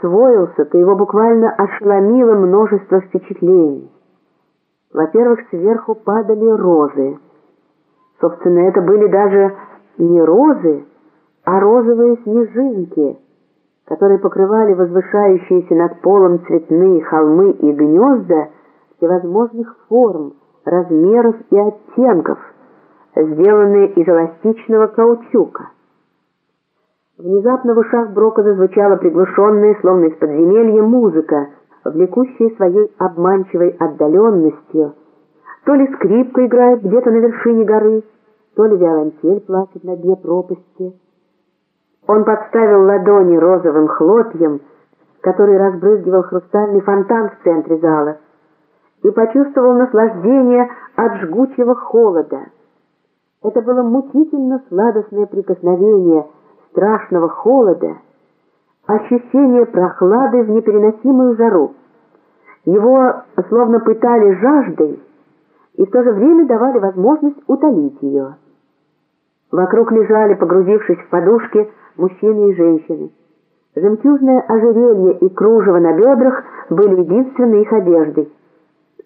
освоился, то его буквально ошеломило множество впечатлений. Во-первых, сверху падали розы. Собственно, это были даже не розы, а розовые снежинки, которые покрывали возвышающиеся над полом цветные холмы и гнезда всевозможных форм, размеров и оттенков, сделанные из эластичного каучука. Внезапно в ушах Брока зазвучала приглушенная, словно из подземелья, музыка, влекущая своей обманчивой отдаленностью. То ли скрипка играет где-то на вершине горы, то ли виолончель плачет на дне пропасти. Он подставил ладони розовым хлопьям, который разбрызгивал хрустальный фонтан в центре зала, и почувствовал наслаждение от жгучего холода. Это было мучительно сладостное прикосновение страшного холода, ощущение прохлады в непереносимую жару. Его словно пытали жаждой и в то же время давали возможность утолить ее. Вокруг лежали, погрузившись в подушки, мужчины и женщины. Жемчужное ожерелье и кружево на бедрах были единственной их одеждой.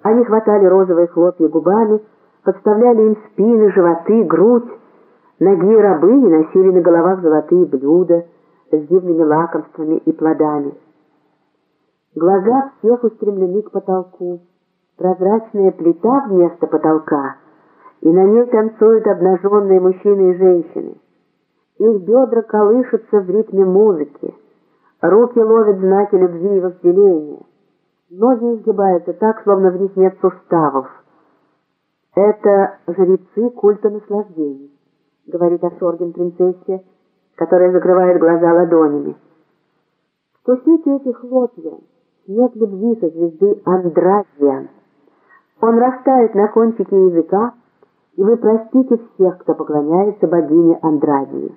Они хватали розовые хлопья губами, подставляли им спины, животы, грудь. Ноги рабыни носили на головах золотые блюда с дивными лакомствами и плодами. Глаза всех устремлены к потолку. Прозрачная плита вместо потолка, и на ней танцуют обнаженные мужчины и женщины. Их бедра колышутся в ритме музыки, руки ловят знаки любви и вожделения. Ноги изгибаются так, словно в них нет суставов. Это жрецы культа наслаждений, говорит Ашоргин принцессе, которая закрывает глаза ладонями. Вкусите эти хлопья, нет любви со звезды Андразия. Он растает на кончике языка, и вы простите всех, кто поклоняется богине Андрадии.